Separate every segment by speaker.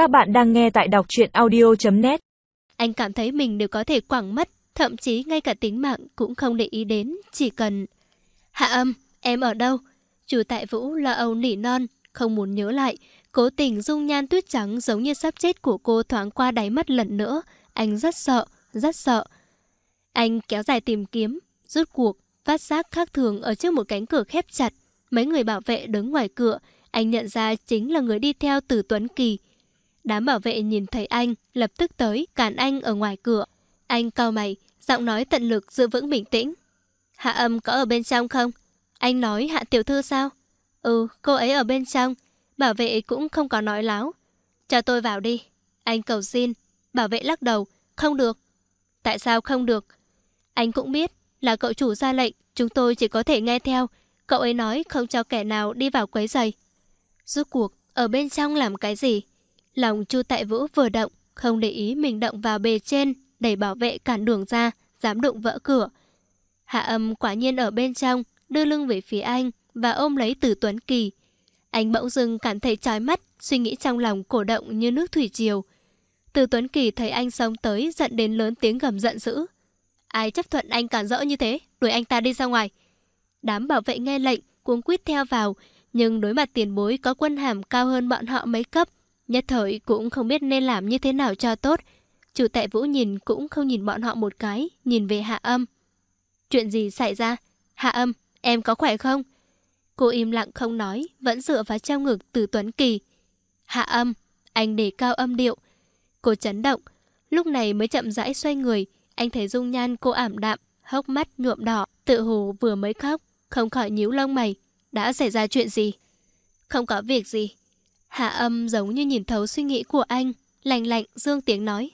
Speaker 1: Các bạn đang nghe tại đọc truyện audio.net
Speaker 2: Anh cảm thấy mình đều có thể quẳng mất, thậm chí ngay cả tính mạng cũng không để ý đến, chỉ cần... Hạ âm, em ở đâu? Chủ tại Vũ lo âu nỉ non, không muốn nhớ lại. Cố tình dung nhan tuyết trắng giống như sắp chết của cô thoáng qua đáy mắt lần nữa. Anh rất sợ, rất sợ. Anh kéo dài tìm kiếm, rút cuộc, phát giác khác thường ở trước một cánh cửa khép chặt. Mấy người bảo vệ đứng ngoài cửa, anh nhận ra chính là người đi theo từ Tuấn Kỳ. Đám bảo vệ nhìn thấy anh, lập tức tới, cản anh ở ngoài cửa. Anh cau mày, giọng nói tận lực giữ vững bình tĩnh. Hạ âm có ở bên trong không? Anh nói hạ tiểu thư sao? Ừ, cô ấy ở bên trong. Bảo vệ cũng không có nói láo. Cho tôi vào đi. Anh cầu xin. Bảo vệ lắc đầu. Không được. Tại sao không được? Anh cũng biết là cậu chủ ra lệnh. Chúng tôi chỉ có thể nghe theo. Cậu ấy nói không cho kẻ nào đi vào quấy giày. Rốt cuộc, ở bên trong làm cái gì? Lòng Chu Tại Vũ vừa động, không để ý mình động vào bề trên, đẩy bảo vệ cản đường ra, dám đụng vỡ cửa. Hạ âm quả nhiên ở bên trong, đưa lưng về phía anh và ôm lấy từ Tuấn Kỳ. Anh bỗng dưng cảm thấy chói mắt, suy nghĩ trong lòng cổ động như nước thủy triều. Từ Tuấn Kỳ thấy anh xông tới, giận đến lớn tiếng gầm giận dữ. Ai chấp thuận anh cản rỡ như thế, đuổi anh ta đi ra ngoài. Đám bảo vệ nghe lệnh, cuống quýt theo vào, nhưng đối mặt tiền bối có quân hàm cao hơn bọn họ mấy cấp, nhất thời cũng không biết nên làm như thế nào cho tốt. Chủ tại Vũ nhìn cũng không nhìn bọn họ một cái, nhìn về hạ âm. Chuyện gì xảy ra? Hạ âm, em có khỏe không? Cô im lặng không nói, vẫn dựa vào treo ngực từ Tuấn Kỳ. Hạ âm, anh để cao âm điệu. Cô chấn động, lúc này mới chậm rãi xoay người, anh thấy dung nhan cô ảm đạm, hốc mắt nhuộm đỏ, tự hồ vừa mới khóc, không khỏi nhíu lông mày. Đã xảy ra chuyện gì? Không có việc gì. Hạ âm giống như nhìn thấu suy nghĩ của anh, lạnh lạnh dương tiếng nói.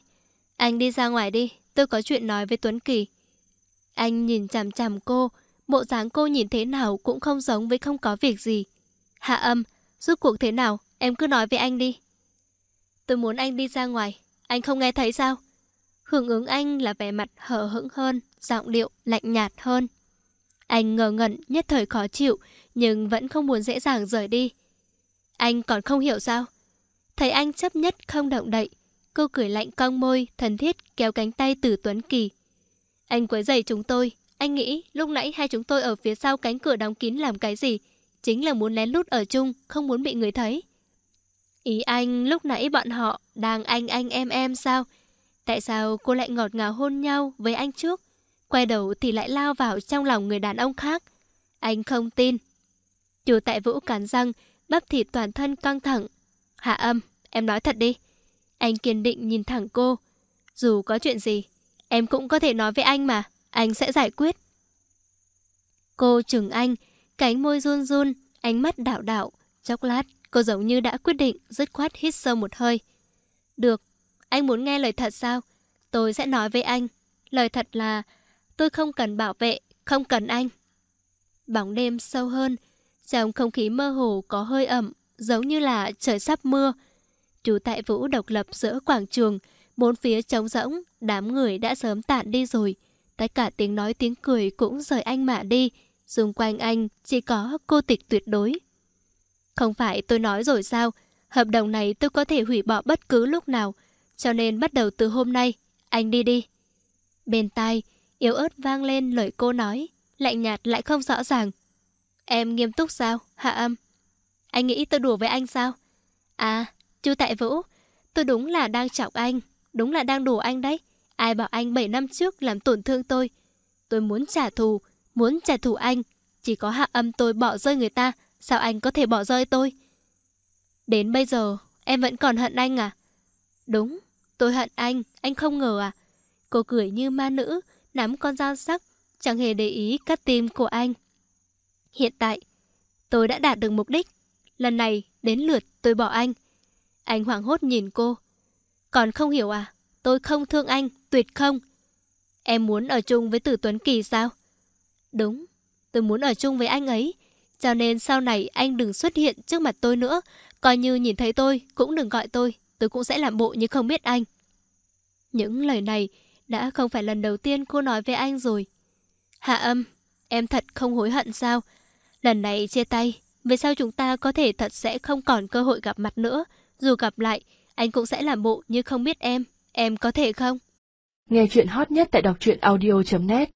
Speaker 2: Anh đi ra ngoài đi, tôi có chuyện nói với Tuấn Kỳ. Anh nhìn chằm chằm cô, bộ dáng cô nhìn thế nào cũng không giống với không có việc gì. Hạ âm, rút cuộc thế nào, em cứ nói với anh đi. Tôi muốn anh đi ra ngoài, anh không nghe thấy sao? Hưởng ứng anh là vẻ mặt hở hững hơn, giọng điệu lạnh nhạt hơn. Anh ngờ ngẩn, nhất thời khó chịu, nhưng vẫn không muốn dễ dàng rời đi. Anh còn không hiểu sao? Thấy anh chấp nhất không động đậy, cô cười lạnh cong môi, thân thiết kéo cánh tay từ Tuấn Kỳ. Anh quấy rầy chúng tôi, anh nghĩ lúc nãy hai chúng tôi ở phía sau cánh cửa đóng kín làm cái gì? Chính là muốn lén lút ở chung, không muốn bị người thấy. Ý anh lúc nãy bọn họ đang anh anh em em sao? Tại sao cô lại ngọt ngào hôn nhau với anh trước? Quay đầu thì lại lao vào trong lòng người đàn ông khác. Anh không tin. Chủ tại Vũ cắn răng, bắp thịt toàn thân căng thẳng. Hạ âm, em nói thật đi. Anh kiên định nhìn thẳng cô. Dù có chuyện gì, em cũng có thể nói với anh mà. Anh sẽ giải quyết. Cô chừng anh, cánh môi run run, ánh mắt đảo đảo. Chốc lát, cô giống như đã quyết định, dứt khoát hít sâu một hơi. Được, anh muốn nghe lời thật sao? Tôi sẽ nói với anh. Lời thật là Tôi không cần bảo vệ, không cần anh. Bóng đêm sâu hơn, trong không khí mơ hồ có hơi ẩm, giống như là trời sắp mưa. Chú tại Vũ độc lập giữa quảng trường, bốn phía trống rỗng, đám người đã sớm tản đi rồi. Tất cả tiếng nói tiếng cười cũng rời anh mà đi, xung quanh anh chỉ có cô tịch tuyệt đối. Không phải tôi nói rồi sao, hợp đồng này tôi có thể hủy bỏ bất cứ lúc nào, cho nên bắt đầu từ hôm nay, anh đi đi. Bên tai, Yếu ớt vang lên lời cô nói, lạnh nhạt lại không rõ ràng. Em nghiêm túc sao, hạ âm? Anh nghĩ tôi đùa với anh sao? À, chú Tại Vũ, tôi đúng là đang chọc anh, đúng là đang đùa anh đấy. Ai bảo anh 7 năm trước làm tổn thương tôi? Tôi muốn trả thù, muốn trả thù anh. Chỉ có hạ âm tôi bỏ rơi người ta, sao anh có thể bỏ rơi tôi? Đến bây giờ, em vẫn còn hận anh à? Đúng, tôi hận anh, anh không ngờ à? Cô cười như ma nữ, nắm con dao sắc, chẳng hề để ý cắt tim của anh. Hiện tại, tôi đã đạt được mục đích. Lần này, đến lượt tôi bỏ anh. Anh hoảng hốt nhìn cô. Còn không hiểu à? Tôi không thương anh, tuyệt không. Em muốn ở chung với Tử Tuấn Kỳ sao? Đúng, tôi muốn ở chung với anh ấy. Cho nên sau này anh đừng xuất hiện trước mặt tôi nữa. Coi như nhìn thấy tôi, cũng đừng gọi tôi. Tôi cũng sẽ làm bộ như không biết anh. Những lời này đã không phải lần đầu tiên cô nói với anh rồi. Hạ âm, em thật không hối hận sao? Lần này chia tay, về sau chúng ta có thể thật sẽ không còn cơ hội gặp mặt nữa. Dù gặp lại, anh cũng sẽ làm bộ như không biết em. Em có thể không?
Speaker 1: Nghe chuyện hot nhất tại đọc truyện audio.net